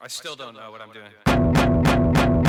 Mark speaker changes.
Speaker 1: I still don't know what I'm doing.